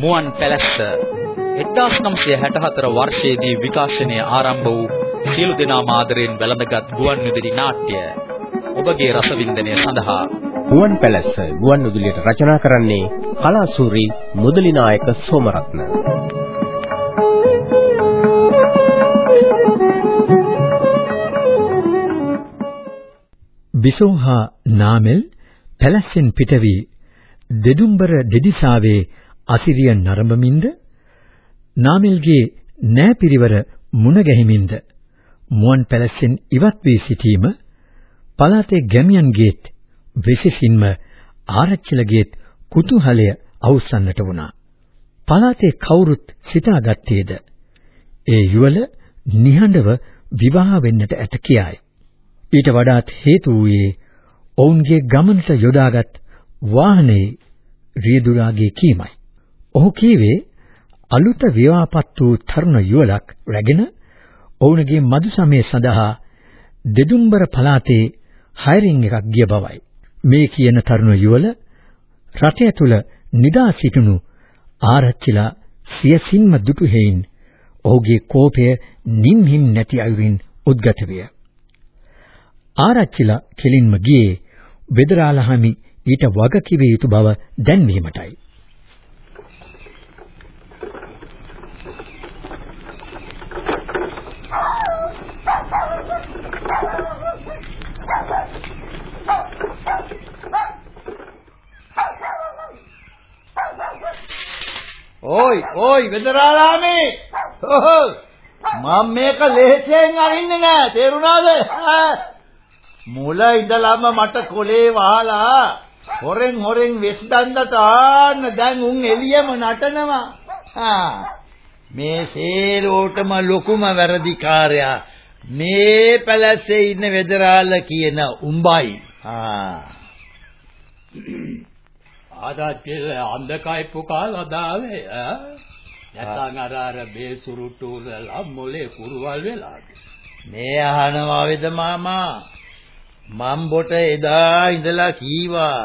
මුවන් පැලැස්ස 1964 වර්ෂයේදී විකාශනය ආරම්භ වූ සියලු දෙනා මාදරෙන් වැළඳගත් ගුවන් විදුලි නාට්‍ය ඔබගේ රසවින්දනය සඳහා මුවන් පැලැස්ස ගුවන් විදුලියට රචනා කරන්නේ කලාසූරි මුදලි නායක සෝමරත්න. බිසෝහා නාමල් පැලැස්සෙන් පිට වී දෙදුම්බර දෙදිසාවේ අසිරිය නරඹමින්ද නාමල්ගේ නෑපිරිවර මුණ ගැහිමින්ද මුවන් පැලැස්සෙන් ඉවත් වී සිටීම පළාතේ ගැමියන්ගේත් විශේෂින්ම ආරච්චිලගේත් කුතුහලය අවුස්සන්නට වුණා. පළාතේ කවුරුත් සිතාගත්තේද ඒ යුවල නිහඬව විවාහ වෙන්නට ඇත කියායි. ඊට වඩාත් හේතු වූයේ ඔවුන්ගේ ගමනට යොදාගත් වාහනේ රියදුරාගේ කීමයි. ඔහු කීවේ අලුත විවාහපත් වූ තරුණ යුවලක් රැගෙන ඔවුන්ගේ මදු සමය සඳහා දෙදුම්බර පළාතේ හයරින් එකක් ගිය බවයි. මේ කියන තරුණ යුවල රටය තුල නිදා සිටුණු ආරච්චිලා සියසින්ම දුටු හේයින් ඔහුගේ කෝපය නිම්හිම් නැති අයුරින් උද්ගත විය. ආරච්චිලා කෙලින්ම ගියේ බෙදරාලහමි ඊට වග කිව යුතු බව දැන්වීමටයි. ඕයි ඕයි වෙදරාලාමේ ඔහො! මම මේක ලෙහෙසෙන් අරින්නේ නෑ තේරුණාද? මුල ඉඳලම මට කොලේ වහලා හොරෙන් හොරෙන් වෙස් දණ්ඩට ආන්න දැන් උන් එළියම නටනවා. මේ සේරෝටම ලොකුම වැරදිකාරයා මේ පැලැස්සේ ඉන්න වෙදරාල කියන උඹයි. ආ. ආදාච්චිල අන්ධකයි පුකාලා දාවේ ඈ නැත්නම් අර අර මේ සුරුට්ටු වල මොලේ කුරුවල් වෙලාද මේ අහනවා වේද මාමා මම් බොට එදා ඉඳලා කීවා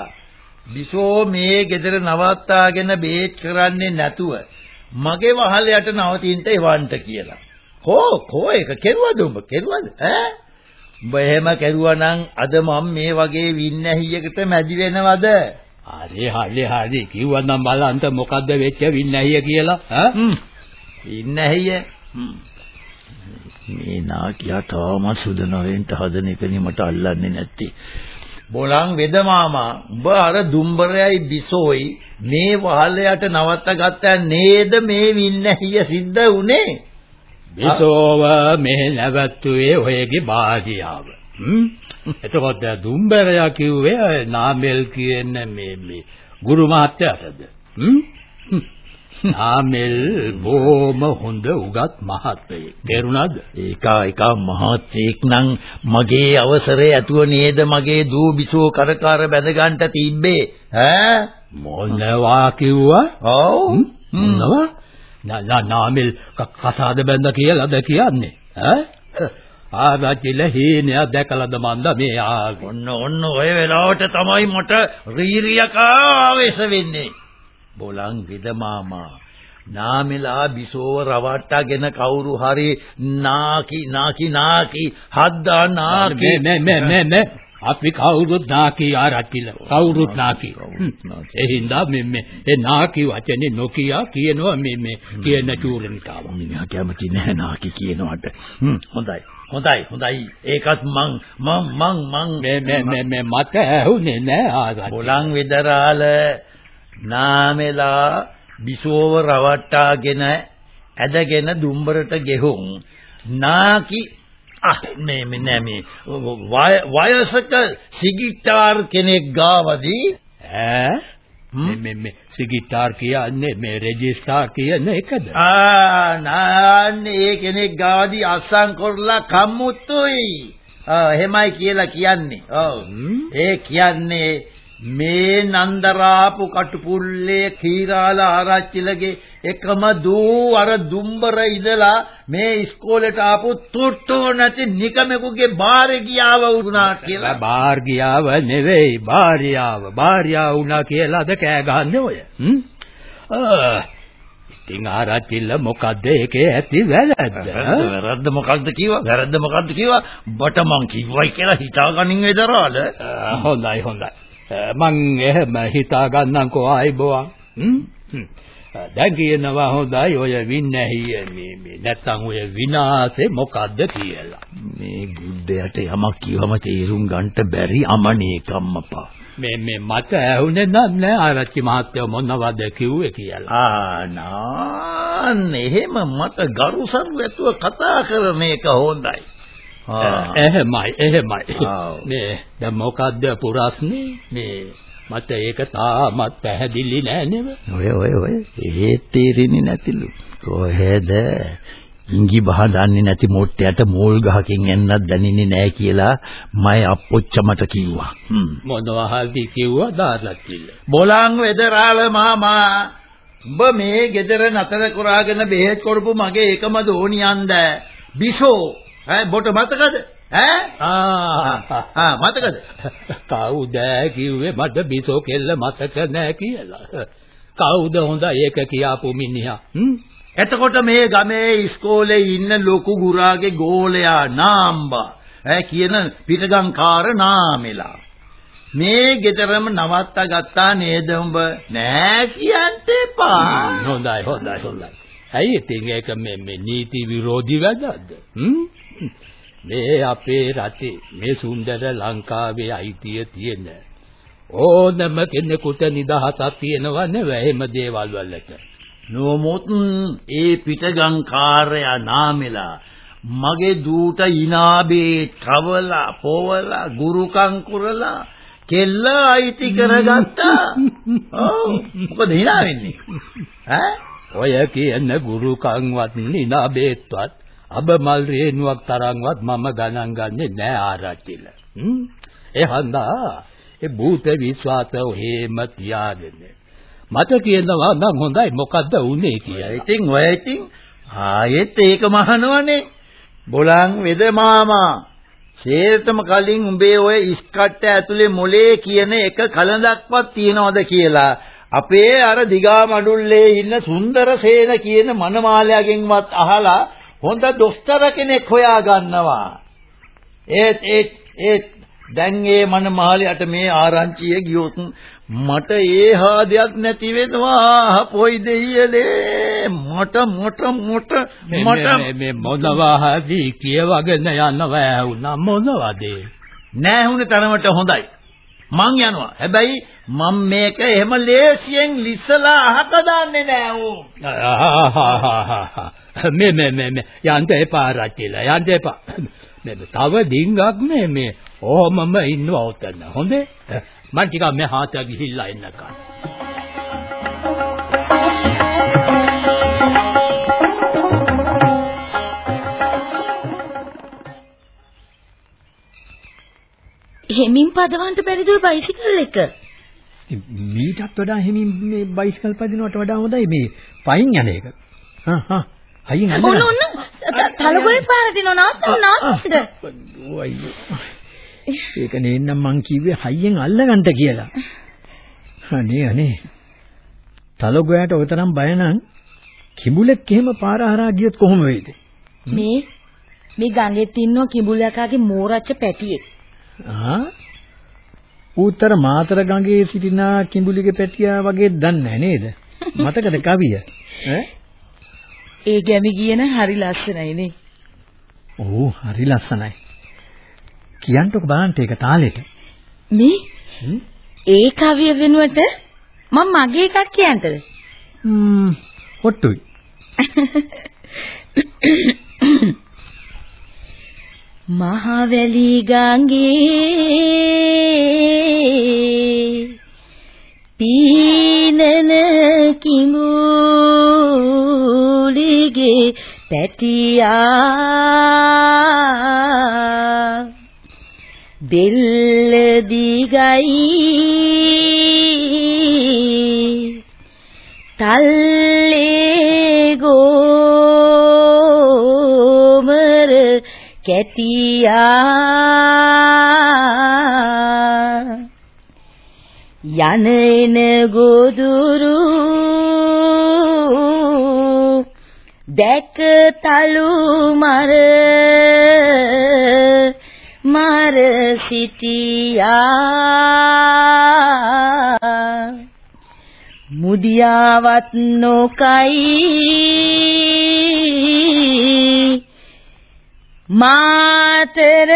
බිසෝ මේ ගෙදර නවත්තාගෙන බේත් කරන්නේ නැතුව මගේ වහලයට නවතින්න එවන්ට කියලා. කෝ කෝ ඒක කෙරුවද උඹ කෙරුවද ඈ? උඹ එහෙම කෙරුවා නම් අද මම මේ වගේ වින්නැහියකට මැදි වෙනවද? හරි හරි හරි. කිව්වනම් බලන්න මොකද්ද වෙච්ච වින්නැහිය කියලා ඈ? වින්නැහිය? මේ නාකියා තාම සුදනවෙන්ට හදන එකනේ මට අල්ලන්නේ නැත්තේ. බොලන් වෙද මාමා උඹ අර දුම්බරයයි බිසෝයි මේ වහලයට නවත්ත ගත්තා නේද මේ වින්නැහිය සිද්ධ උනේ බිසෝව මෙහෙ නැවැත්තුවේ ඔයගේ හ්ම් එතකොට දුම්බරයා කිව්වේ නාමල් කියන මේ මේ ගුරු මහත්තයාටද? නාමල් බොහොම හොඳ උගත් මහත්තයෙක් තේරුණාද? ඒක එක මහත්තයෙක් නම් මගේ අවසරය ඇතුව නේද මගේ දූ බිසෝ කරකාර බැඳ ගන්නට තිබ්බේ? ඈ? මොනවා කිව්වා? ඔව්. මොනවා? නා නාමල් කසාද බැඳ කියලාද කියන්නේ? ඈ ආරච්චිල හීනය දැකලාද මන්ද මේ ආවේ? ඔන්න ඔන්න ඔය වෙලාවට තමයි මට රීරියක ආවේශ වෙන්නේ. බොලන් විද මාමා. නාමෙලා බිසෝව රවට්ටගෙන කවුරු හරි නාකි නාකි නාකි හද්දා නාකි. මේ මේ මේ මේ අපි කවුරුත් නාකි ආරච්චිල කවුරුත් නාකි. ඒ හින්දා මේ මේ ඒ නාකි වචනේ නොකිය කියනවා මේ මේ කියන චූරනිකාව මිනිහා කැමති නැහැ නාකි කියනවට. හොඳයි හොඳයි හොඳයි. ඒකත් මං මං මං මං. මේ මේ මේ මේ මට ඇහුනේ නෑ ආරච්චිල බොලන් විදරාල නාමෙලා බිසෝව රවට්ටාගෙන ඇදගෙන දුම්බරට ගෙහුම්. නාකි අහ මේ මේ නෑ මේ. වයසක සිගිටාර් කෙනෙක් ගාවදී ඈ මේ මේ මේ සිගිටාර් කියන්නේ මේ රෙජිස්ටාර් කියන එකද? ආ නාන්නේ ඒ කෙනෙක් ගාවදී අස්සම් කරලා කම්මුතුයි. ආ එහෙමයි කියලා කියන්නේ. ඔව්. ඒ කියන්නේ මේ නන්දරාපු කටුපුල්ලේ කීරාල ආරච්චිලගේ එකම දූ අර දුම්බර ඉඳලා මේ ඉස්කෝලේට ආපු තුට්ටු නැති නිකමෙකුගේ බාරේ ගියාව වුණා කියලා බාර් ගියාව නෙවෙයි භාර්යාව භාර්යාව වුණා කියලාද කෑ ගහන්නේ ඔය ඉතින් ආරච්චිල මොකද්ද ඒකේ ඇති වැරද්ද? වැරද්ද මොකද්ද කිව්වා? වැරද්ද මොකද්ද කිව්වා? බට මං කිව්වයි කියලා හිතාගනින් වේදරාල. හොඳයි හොඳයි. මං එහෙම හිතා ගන්නම්කෝ ආයිබෝවන්. හ්ම්? දැන් කියනවා හොඳයි ඔය වින්නැහිය මේ මේ නැත්තම් ඔය විනාශේ මොකද්ද කියලා. මේ බුද්ධයට යමක් කියවම තේරුම් ගන්නට බැරි අමනේකම්මපා. මේ මේ මට ඇහුනේ නෑ ආරච්චි මහත්තයා මොනවද කිව්වේ කියලා. ආ එහෙම මට ගරුසරු ඇතුව කතා කරන එක හොඳයි. එහෙමයි එහෙමයි. මේ දැන් මොකද්ද පුරස්නේ මේ මට ඒක තාමත් පැහැදිලි නෑ නෙව. ඔය ඔය ඔය ඒ තේරෙන්නේ නැතිලු. කොහෙද ඉංගි බහ දන්නේ නැති මොට්ටයට මෝල් ගහකින් එන්නත් දැනෙන්නේ නැහැ කියලා මම අප්පොච්ච මට කිව්වා. මොනවා හරි කිව්වා දාලා කිල්ල. බොලන් වෙදරාල මාමා උඹ මේ ගෙදර නතර කරාගෙන බෙහෙත් කරපු මගේ එකම දෝනියන්ද බිසෝ ඈ බොට මතකද ඈ? ආ. මතකද? කවුද කිව්වේ මට බිසෝ කෙල්ල මතක නැහැ කියලා. කවුද හොඳ ඒක කියාපු මිනිහා? එතකොට මේ ගමේ ඉස්කෝලේ ඉන්න ලොකු ගුරාගේ ගෝලයා නාම්බා. ඈ කියන පිටගම්කාර නාමෙලා. මේ ගෙදරම නවත්තා ගත්තා නේද උඹ? නෑ කියන්න එපා. හොඳයි හොඳයි හොඳයි. ඇයි ඉතින් ඒක මේ මේ නීති විරෝධී වැඩක්ද? හ්ම් මේ අපේ රටේ මේ සුන්දර ලංකාවේ අයිතිය තියෙන ඕනම කෙනෙකුට නිදහසක් තියෙනවා නෙවෙයි එහෙම දේවල් වලට නොමුත් ඒ පිටගංකාරයා නාමෙලා මගේ දූට ඉනාබේ කවලා පොවලා ගුරුකම් කරලා කෙල්ල අයිති කරගත්තා. ඔව් මොකද hina වෙන්නේ? ඈ ඔය කියන ගුරුකම්වත් නිනාබේත්වත් අබමල් රේණුවක් තරම්වත් මම ගණන් ගන්නෙ නෑ ආරච්චිල. හ්ම් ඒ හන්දා ඒ භූත විශ්වාස ඔහෙම තියාගෙන මට කියනවා නම් හොඳයි මොකද්ද උනේ කියලා. ඉතින් ඔය ඉතින් ආයෙත් ඒක මහනවනේ. බොලන් වෙද මාමා. සේරටම කලින් උඹේ ඔය ඉස්කට්ට ඇතුලේ මොලේ කියන එක කලඳක්වත් තියනවද කියලා අපේ අර දිගා මඩුල්ලේ ඉන්න සුන්දර සේන කියන මනමාලයාගෙන්වත් අහලා හොඳ දොස්තර කෙනෙක් හොයා ගන්නවා. ඒත් ඒත් ඒත් දැන් ඒ මනමාලයට මේ ආරංචිය ගියොත් මට ඒ හාදයක් නැති වෙනවා. පොයි දෙයියලේ. මට මට මට මට. මේ මොනවා හරි කියවගෙන යනවා. වුණා මොනවද? නෑ වුනේ තරමට හොඳයි මං යනවා. හැබැයි මම මේක එහෙම ලේසියෙන් ලිස්සලා අහක දාන්නේ නෑ ඕ මේ මේ මේ මේ. යන්ට එපා රචිලා යන්ට එපා. මේ තව ඩිංගක් මේ මේ. ඕමම ඉන්නව උතන. හොඳේ? මං ටිකක් මෙහාට ගිහිල්ලා එන්නකම් හෙමින් පදවන්න බැරිද බයිසිකල් එක? මීටත් වඩා හිමින් මේ බයිසිකල් පදිනවට වඩා හොඳයි මේ පයින් යන එක. හා හා අයින් අල්ලගන්න. ඔන්න ඔන්න තලගොයි පාරට නෝ නවත්තන්න නවත්තන්න. අයියෝ. ඒක නේන්නම් මං කිව්වේ හයියෙන් අල්ලගන්න කියලා. අනේ අනේ. තලගොයාට ඔය තරම් බය නම් කිඹුලෙක් එහෙම පාර හරහා ගියොත් කොහොම වෙයිද? මේ මේ ගඟෙත් ඉන්නවා කිඹුලකාගේ මෝරච්ච පැටියෙක්. ආ උත්තර මාතර ගඟේ සිටින කිඹුලිගේ පැටියා වගේ දන්නේ නේද? මතකද කවිය? ඈ? ඒ ගැමි කියන හරි ලස්සනයි නේ. ඔව් හරි ලස්සනයි. කියන්ටක බලන්න ඒක තාලෙට. මේ ඒ කවිය වෙනුවට මම මගේ එකක් කියන්නද? ම්ම් හොට්ටුයි. මහවැලි ගඟේ පීනන කිඹුලිගේ පැටියා දෙල්ල දිගයි තල්ලේ කැටියා යන එන ගොදුරු දැක තලු මර මර සිටියා. මුදියාවත් නොකයි. මාතර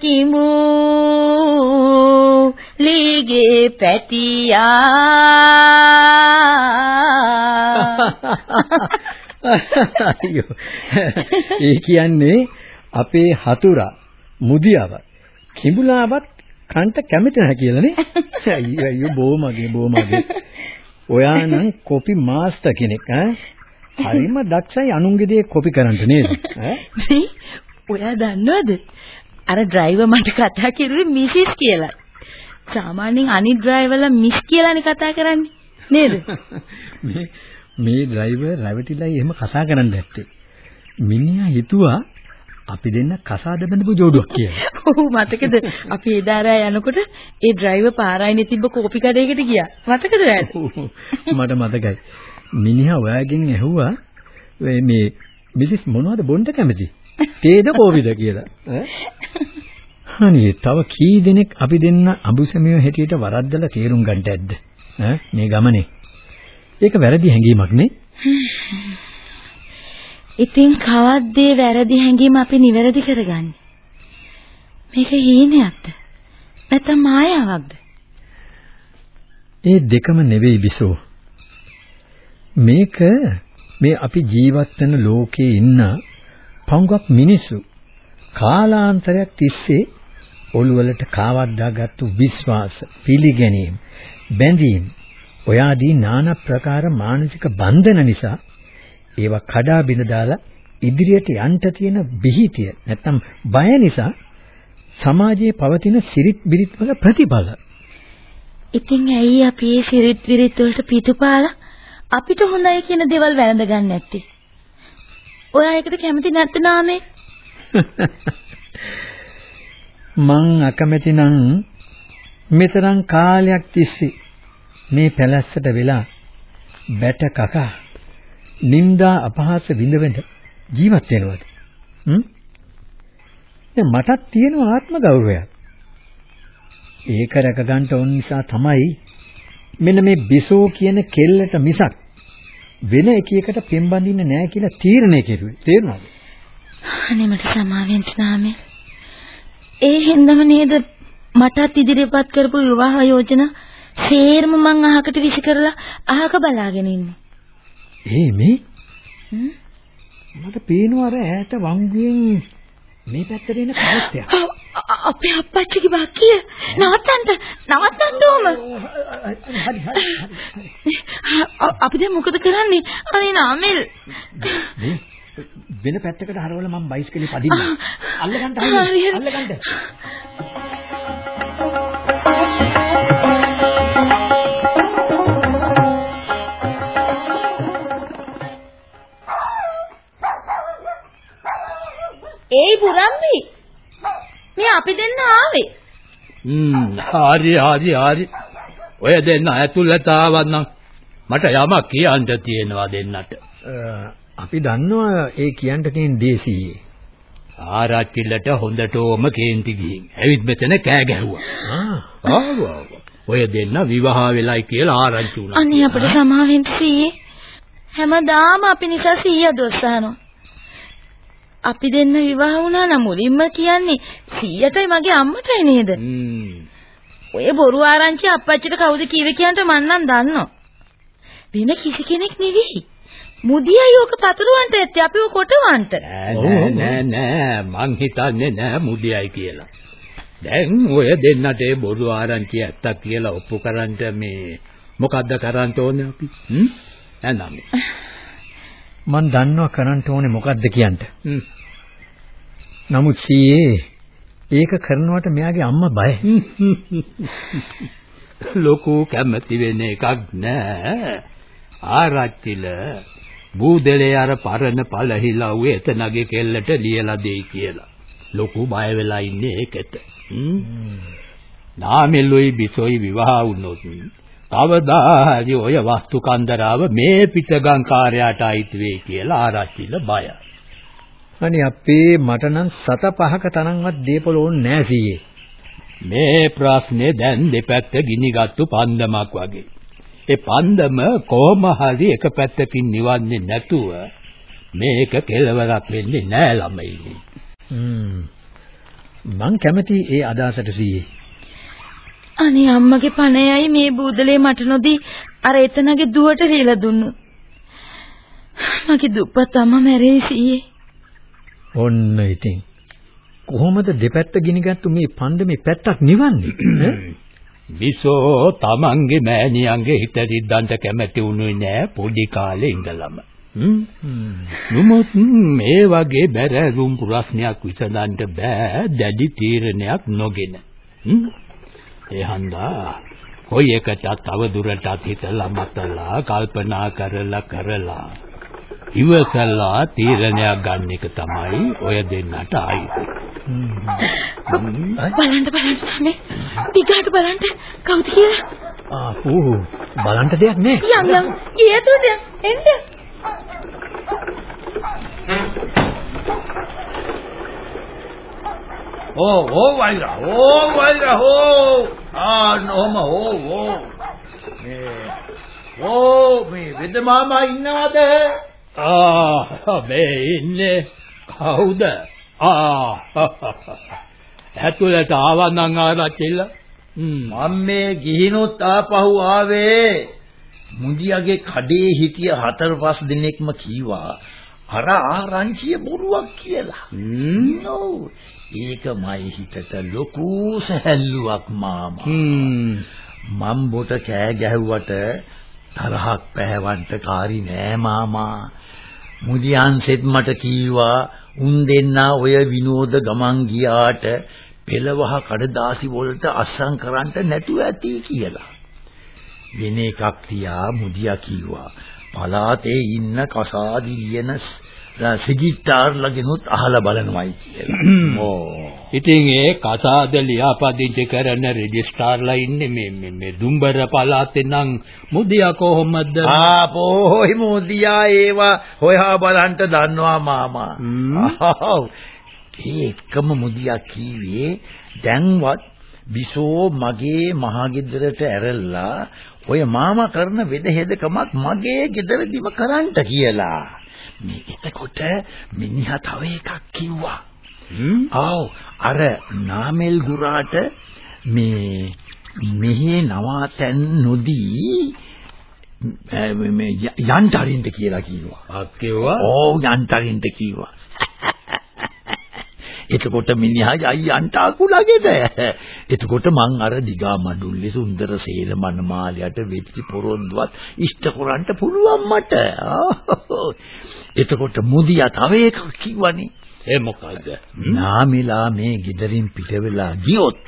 කිමු ලීගේ පැටියා අයියෝ. ඒ කියන්නේ අපේ හතුරා මුදියාව කිඹුලාවත් කන්ට කැමති නැහැ කියලානේ. අයියෝ අයියෝ බොමගේ බොමගේ. ඔයා නම් කොපි මාස්ටර් කෙනෙක් ඈ. හරිම දක්ෂයි අනුන්ගේ දේ කොපි කරන්න නේද? ඈ? ඔයා දන්නවද? අර ඩ්‍රයිවර් මට කතා කරුවේ මිසිස් කියලා. සාමාන්‍යයෙන් අනිත් ඩ්‍රයිවර්ලා මිස් කියලානේ කතා කරන්නේ. නේද? මේ මේ ඩ්‍රයිවර් රැවටිලා එහෙම කතා කරන්න ඇත්තේ. මිනිහා හිතුවා අපි දෙන්න කසාද බඳපු ජෝඩුවක් කියලා. ඔව් මතකද? අපි එදා රෑ යනකොට ඒ ඩ්‍රයිවර් පාරායිනේ තිබ්බ කෝපි කඩේකට ගියා. මතකද රෑට? මට මතකයි. මිනිහා ඔයාගෙන් ඇහුවා "ඔය මේ මිසිස් මොනවද බොන්න කැමති? තේද කෝපිද කියලා. අනේ තව කී දෙනෙක් අපි දෙන්න අඹුසැමියෝ හැටියට වරද්දලා තේරුම් ගන්නට ඇද්ද? ඈ මේ ගමනේ. ඒක වැරදි හැඟීමක් නේ? ඉතින් කවද්ද වැරදි හැඟීම අපි නිවැරදි කරගන්නේ? මේක හීනයක්ද? නැත්නම් මායාවක්ද? ඒ දෙකම නෙවෙයි බිසෝ. මේක මේ අපි ජීවත් වෙන ලෝකේ ඉන්න පංගුවක් මිනිස්සු කාලාන්තරයක් තිස්සේ ඔළුවලට කාවද්දාගත්තු විශ්වාස, පිළිගැනීම්, බැඳීම් ඔයාදී নানা ප්‍රකාර මානසික බන්ධන නිසා ඒවා කඩා බිඳ දාලා ඉදිරියට යන්න තියෙන බිහිතිය නැත්තම් බය නිසා සමාජයේ පවතින සිරිත් බිරිත් වල ප්‍රතිඵල ඉතින් ඇයි අපි මේ සිරිත් විරිත් වලට පිටුපාලා අපිට හොඳයි කියන දේවල් වැළඳ ගන්න නැත්තේ? ඔයා ඒකට කැමති නැත්නම් නාමේ? මං අකමැති නම් මෙතරම් කාලයක් තිස්සේ මේ පැලැස්සට වෙලා බැට කකා නිന്ദා අපහාස විඳවෙන්න ජීවත් වෙනවද? හ්ම්? දැන් මටත් තියෙන ආත්ම ගෞරවයක්. ඒක රැක ගන්න ඕන නිසා තමයි මෙන්න මේ බිසෝ කියන කෙල්ලට මිසක් වෙන එකයකට පෙම්බඳින්න නෑ කියලා තීරණය කෙරුවේ. තේරුණාද? අනේ මට සමාවෙන්න නාමේ. ඒ හින්දම නේද මටත් ඉදිරියපත් කරපු විවාහ යෝජනා සේරම මං අහකට විසි කරලා අහක බලාගෙන ඉන්නේ. ඒ මේ? මට පේනවා අර ඈත වංගුවෙන් මේ පැත්තට එන කවුත්තයක්. අපේ අප්පච්චිගේ බක්කිය නවත්තන්න නවත්තන්න ඕම. හරි හරි හරි. අපි දැන් මොකද කරන්නේ? අනේ නාමල්. වෙන පැත්තකට හරවලා මම බයිස්කලේ පදින්න. අල්ලගන්න හරි. අල්ලගන්න. ඒයි පුරම්බි. මේ අපි දෙන්න ආවේ. හ්ම් හරි හරි හරි. ඔය දෙන්න ඇතුළට ආවනම් මට යමක් කියන්න තියෙනවා දෙන්නට. අපි දන්නවා ඒ කියන්න තියෙන දේශීයේ. ආරච්චිලට හොඳටම කේන්ති ගිහින් ඇවිත් මෙතන කෑ ගැහුවා. ආ. ඔය දෙන්න විවාහ වෙලයි කියලා ආරංචි වුණා. අනේ අපිට සමාවෙන්න සීයේ. හැමදාම අපි නිසා සීයා දොස්සහනවා. අපි දෙන්න විවාහ වුණා නම් මුලින්ම කියන්නේ සීයටයි මගේ අම්මටයි නේද? ඔය බොරු ආරංචි අප්පච්චිට කවුද කිව්වේ කියන්ට මන් නම් දන්නවා. වෙන කිසි කෙනෙක් නෙවෙයි. මුදියයි ඕක පතුරවන්ට ඇත්තේ අපිව කොටවන්ට. නෑ නෑ නෑ මං හිතන්නේ නෑ මුදියයි කියලා. දැන් ඔය දෙන්නට ඒ බොරු ආරංචි ඇත්තක් කියලා ඔප්පු කරන්න මේ මොකද්ද කරන්න ඕනේ අපි? හ්ම්? එනනම්. මම දන්නවා කරන්න ඕනේ මොකද්ද කියන්න. නමුත් සීයේ ඒක කරනවට මෙයාගේ අම්මා බයයි. ලොකු කැමැති වෙන එකක් නෑ. ආරච්චිල බූදලේ අර පරණ පළහිලා උවේ එතනගේ කෙල්ලට ලියලා දෙයි කියලා. ලොකු බය වෙලා ඉන්නේ ඒකට. නාමෙල්ලොයි බිසොයි විවාහ වුණොත් කවදා හරි ඔය වස්තු කන්දරාව මේ පිටගම් කාර්යයට අයිති වෙයි කියලා ආරච්චිල බයයි. අනේ අපේ මට නම් සත පහක තරම්වත් දීපල ඕනේ නෑ සීයේ. මේ ප්‍රශ්නේ දැන් දෙපැත්ත ගිනිගත්තු පන්දමක් වගේ. ඒ පන්දම කොහොම හරි එක පැත්තකින් නිවන්නේ නැතුව මේක කෙලවරක් වෙන්නේ නෑ ළමයි. හ්ම්. මං කැමති ඒ අදහසට සීයේ. අනේ අම්මගේ පණයයි මේ බූදලේ මට නොදී අර එතනගේ දුවට රීලා දුන්නු. මගේ දුප්පත් අම්මා මැරෙයි සීයේ. ඔන්න ඉතින් කොහොමද දෙපැත්ත ගිනිගත්තු මේ පන්දමේ පැත්තක් නිවන්නේ? විසෝ තමන්ගේ මෑණියන්ගේ හිත රිද්දන්ට කැමති වුණේ නෑ පොඩි කාලේ ඉඳලම. නමුත් මේ වගේ බැරෑරුම් ප්‍රශ්නයක් විසඳන්න බෑ දැඩි තීරණයක් නොගෙන. ඒ හන්දා කොයි එකටත් තව දුරටත් හිතලා මතලා කල්පනා කරලා කරලා ඉවසලා තීරණයක් ගන්න එක තමයි ඔය දෙන්නට ආයිති. බලන්න බලන්න සාමේ. ටිකකට බලන්න කවුද කියලා. ආ ඕ බලන්න දෙයක් නෑ. යම් යම් ගියතුද එන්න. ඕ ඕ වෛරා ඕ වෛරා හෝ ආ නොම ඕ ඕ මේ ඕ මේ වෙද මාමා ඉන්නවද ආ මේ ඉන්නේ කවුද? ආ ඇතුළට ආවනම් ආරච්චිල. මම මේ ගිහිනොත් ආපහු ආවේ. මුදියාගේ කඩේ හිටිය හතර පහ දිනෙකම කීවා. අර ආරංචිය බොරුවක් කියලා. නෝ ඒක මයි හිතට ලොකු සැහැල්ලුවක් මාමා. මම් බොට කෑ ගැහුවට තරහක් පැහැවන්න කාරි නෑ මාමා. මුදියන්සෙත් මට කීවා උන් දෙන්නා ඔය විනෝද ගමන් ගියාට පෙළවහ කඩදාසි වලට අස්සම් කරන්න නැතුව ඇති කියලා. වෙන එකක් තියා මුදියා කීවා. පලාතේ ඉන්න කසාදි ලියන සිගිට්ටාර්ලගෙනුත් අහලා බලනවයි කියලා. ඕ. ඉතින් ඒ කසාද ලියාපදිංචි කරන රෙජිස්ට්‍රාර්ලා ඉන්නේ මේ මේ මේ දුම්බර පළාතේ නම් මුදියා කොහොමද? ආපෝයි මුදියා ඒවා හොයා බලන්න දන්නවා මාමා. ඒ එකම මුදියා කීවේ දැන්වත් බිසෝ මගේ මහගෙදරට ඇරලා ඔය මාමා කරන වෙදහෙදකමක් මගේ ගෙදරදිම කරන්න කියලා. මේ එතකොට මිනිහා තව එකක් කිව්වා. ආව් අර නාමල් ගුරාට මේ මෙහි නවාතැන් නොදී මේ යන්තරින්ද කියලා කිව්වා. ආ කිව්වා? ඔව් යන්තරින්ද කිව්වා. එතකොට මිනිහා යයියන්ට අකුලගෙද. එතකොට මං අර දිගා මඩුල්ලේ සුන්දර සේල මනමාලයට වෙච්ච පොරොන්දුවත් ඉෂ්ට කරන්න පුළුවන් මට. එතකොට මුදියා තව එකක් කිව්වනේ. ඒ මොකද්ද? නාමිලා මේ ගෙදරින් පිට වෙලා ගියොත්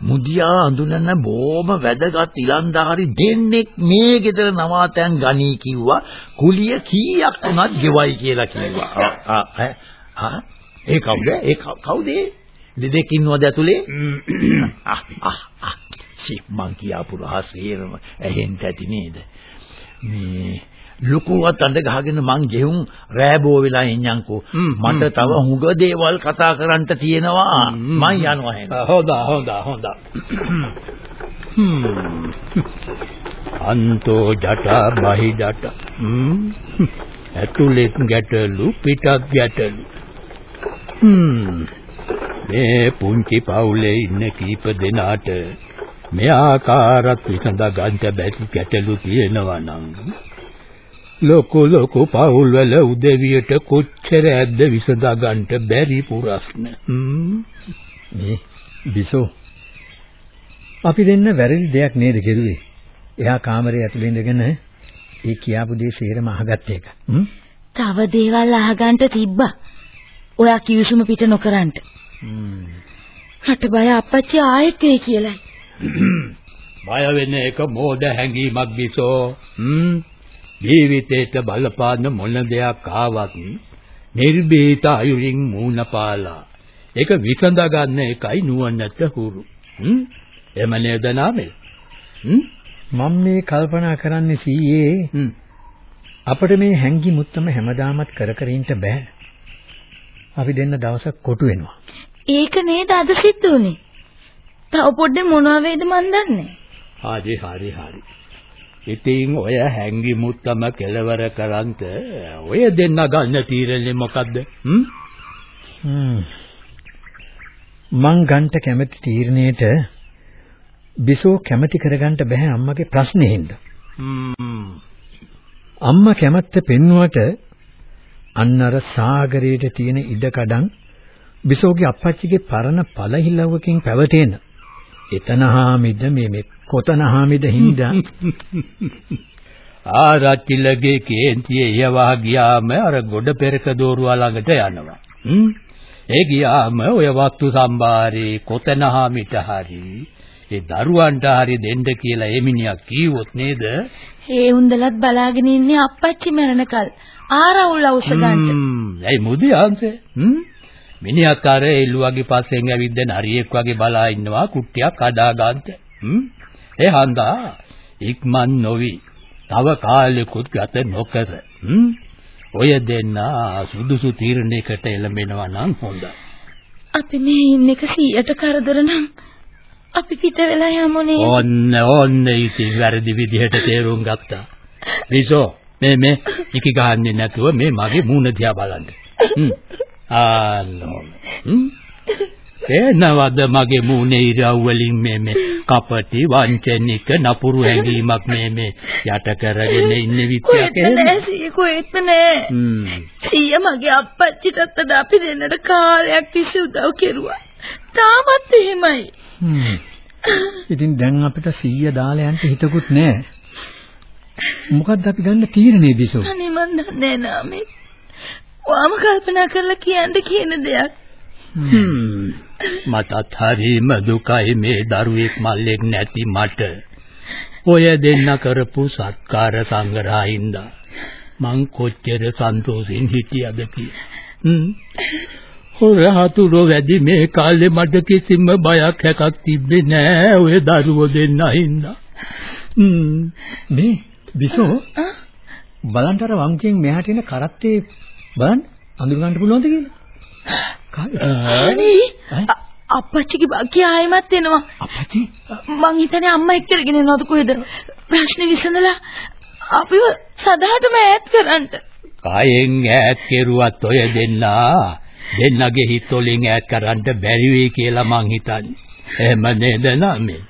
මුදියා අඳුනන බොම වැදගත් ඉලන්දාරි දෙන්නෙක් මේ ගෙදර නවාතැන් ගනී කිව්වා කුලිය කීයක් වුණත් ගෙවයි කියලා කිව්වා. ආ ආ ඒ කවුද? ඒ කවුද? දෙදෙක් ඉන්නවද ඇතුලේ? සි මං කියාපු රහසේම ඇහෙන්න ඇති නේද? මේ ලොකුවත් අඳ ගහගෙන මං ගෙහුම් රෑබෝ වෙලා ඉන්නම්කෝ මට තව හුඟ දේවල් කතා කරන්න තියෙනවා. මං යනවා එහෙනම් හොඳා හොඳා හොඳා. අන්තෝ ජට බහි ජට. ඇතුළෙත් ගැටලු පිටත් ගැටලු මේ පුංචි පවුලේ ඉන්න කීප දෙනාට මේ ආකාරات විසඳ ගන්න බැරි ගැටලු තියෙනවා නම් ලොකු ලොකු පවුල් වල උදවියට කොච්චර ඇද්ද විසඳා ගන්නට බැරි ප්‍රශ්න. මේ බිසෝ අපි දෙන්න වැරදි දෙයක් නේද කෙරුවේ? එයා කාමරේ ඇතුළේ ඉඳගෙන ඒ කියාපු දේ සේරම අහගත්ත එක. තව දේවල් අහගන්න තිබ්බා. ඔයා කිවිසුම පිට නොකරන්න. රට බය අපච්චි ආයෙත් ඒ කියලයි. බය වෙන එක මෝඩ හැංගීමක් බිසෝ. හ්ම් ජීවිතේට බලපාන මොන දෙයක් ආවත් නිර්භීත අයුරින් මූණ පාලා ඒක විසඳ ගන්න එකයි නුවණට හුරු. එම නේද නාමේ? මම මේ කල්පනා කරන්නේ සීයේ. අපිට මේ හැංගි මුත්තම හැමදාමත් කර කර ඉන්න බෑ. අපි දෙන්න දවසක් කොටු වෙනවා. ඒක නේද අද සිද්ධ වුනේ. තව පොඩ්ඩක් මොනවා වෙයිද මන් දන්නේ. හරි හරි හරි. ඉතින් ඔය හැංගි මුත්තම කෙලවර කරන්ත ඔය දෙන්න ගන්න තීරණය මොකද්ද? හ්ම්? මං ගන්න කැමති තීරණයට බිසෝ කැමති කරගන්න බෑ අම්මගේ ප්‍රශ්නේ හින්දා. හ්ම්. අම්මා කැමැත්ත පෙන්නුවට අන්න අර සාගරයේ තියෙන ඉඩකඩම් බිසෝගේ අප්පච්චිගේ පරණ පළහිලවකින් පැවතෙන එතන හාමිද මේ මේ කොතන හාමිද හින්දා ආරච්චිලගේ කේන්තියේ යවා ගියාම අර ගොඩ පෙරක දෝරුවා ළඟට යනවා. ඒ ගියාම ඔය වස්තු සම්භාරේ කොතනහා මිට හරි ඒ දරුවන්ට හරි දෙන්න කියලා එමිනියා කීවොත් නේද? ඒ උන්දලත් බලාගෙන ඉන්නේ අප්පච්චි මැරෙනකල් ආරවුල්. හ්ම්. ඇයි මුදියන්සේ? හ්ම්. මිනිහත් අර එල්ලුවගේ පස්සෙන් ඇවිද්ද නරියෙක් වගේ බලා ඉන්නවා කුට්ටියක් කඩා ගන්නට. හ්ම්. ඒ හන්දා ඉක්මන් නොවි. තව කාලෙකුත් ගත නොකර. හ්ම්. ඔය දෙන්න සුදුසු තීරණයකට එළඹෙනවා නම් හොඳයි. අපි මේ ඉන්න එක 100ට කරදර නම් අපි පිට වෙලා යමු නේද? ඔන්න ඔන්න ඉතින් වැරදි විදිහට තේරුම් ගත්තා. විසෝ මේ මේ ඉකි ගහන්නේ නැතුව මේ මගේ මූණ දිහා බලන්න. හ්ම්. ආලෝ. හ්ම්. එනවද මගේ මූණේ ඉරව් වලින් මේ මේ කපටි වංචනික නපුරු හැඟීමක් මේ මේ යට කරගෙන ඉන්න විත්‍යක් සීය කොහෙත්ම නෑ. හ්ම්. සීය මගේ අප්පච්චිටත් අද අපි දෙන්නට කාලයක් තිස්සේ උදව් කෙරුවා. තාමත් එහෙමයි. හ්ම්. ඉතින් දැන් අපිට 100 දාලා යන්න හිතකුත් නෑ. මොකද්ද අපි ගන්න තීරණේ බිසෝ? අනේ මන් දන්නේ නාමේ. ඔයාම කල්පනා කරලා කියන්න කියන දෙයක්. මටත් හරිම දුකයි මේ දරුවෙක් මල්ලෙක් නැති මට. ඔය දෙන්න කරපු සත්කාර සංග්‍රහින්ද මං කොච්චර සන්තෝෂෙන් හිටියද කියලා. හොර හතුරු වැඩි මේ කාලේ මට කිසිම බයක් හැකක් තිබ්බේ නෑ ඔය දරුවෝ දෙන්න හින්දා. මේ බිසෝ බලන්න අර වංකෙන් මෙහාට එන කරත්තේ බලන්න අඳුර ගන්න පුළුවන්ද කියලා? කායි? අනේ අ- අප්පච්චිගේ බක්කිය ආයෙමත් එනවා. අපච්චි මං හිතන්නේ අම්මා එක්කගෙන එනවද කොහෙද? ප්‍රශ්නේ විසඳලා අපිව සදාටම ඈත් කරන්න. කයෙන් ඈත් කෙරුවත් ඔය දෙන්නා දෙන්නගේ හිත වලින් ඈත් කරන්න බැරි වෙයි කියලා මං හිතන්නේ. එහෙම නේද නමේ?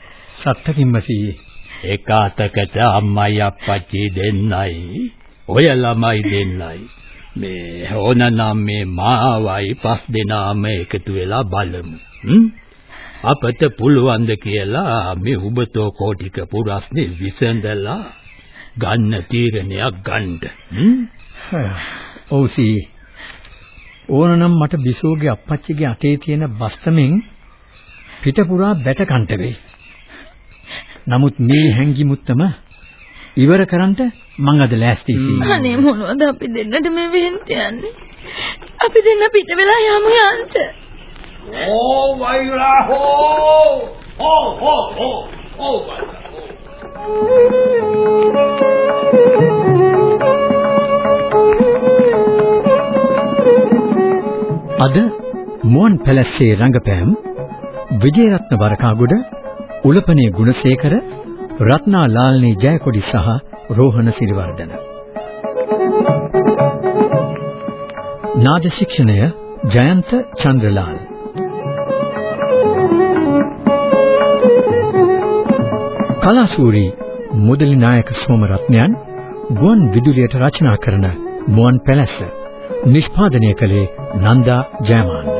සත්තකින්ම සීයේ. එක අතකට අම්මයි අප්පච්චි දෙන්නයි ඔය ළමයි දෙන්නයි මේ ඕනනම් මේ මාවයි පස් දෙනාම එකතු වෙලා බලමු හ්ම්? අපට පුළුවන් ද කියලා මේ උබතෝ කෝටික පුරස්නේ විසඳලා ගන්න තීරණයක් ගන්න හ්ම්? ඔව් සීයේ. ඕනනම් මට බිසෝගේ අප්පච්චිගේ අතේ තියෙන බස්තමෙන් පිට පුරා බැට කන්ට වෙයි. නමුත් මේ හැංගි මුත්තම ඉවර කරන්න මං අද ලෑස්ති සීයේ. අනේ මොනවද අපි දෙන්නට මේ වෙහෙන්ට යන්නේ? අපි දෙන්න පිට වෙලා යමු යන්න. ඕ වෛරා හෝ හෝ හෝ ඕ වෛරා අද මුවන් පැලස්සේ රංගපෑම් විජේරත්න වරකාගොඩ උලපනේ ගුණසේකර රත්නා ලාල්නී ජයකොඩි සහ රෝහණ සිරිවර්ධන. නාද ශික්ෂණය ජයන්ත චන්ද්‍රලාල්. කලාසූරි මුදලි නායක සෝමරත්නයන් ගුවන් විදුලියට රචනා කරන මුවන් පැලැස්ස. නිෂ්පාදනය කළේ නන්දා ජයමාන්.